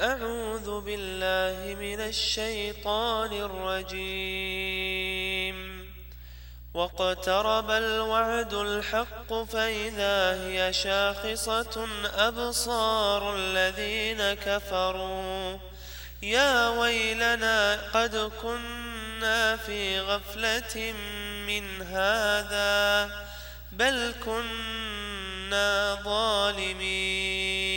أعوذ بالله من الشيطان الرجيم. واقترب الوعد الحق فإذا هي شاخصة أبصار الذين كفروا. يا ويلنا قد كنا في غفلة من هذا بل كنا ظالمين.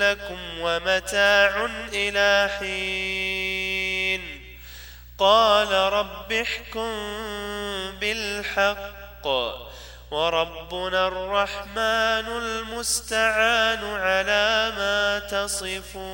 لكم ومتاع إلى حين. قال رب احكم بالحق. وربنا الرحمن المستعان على ما تصفون.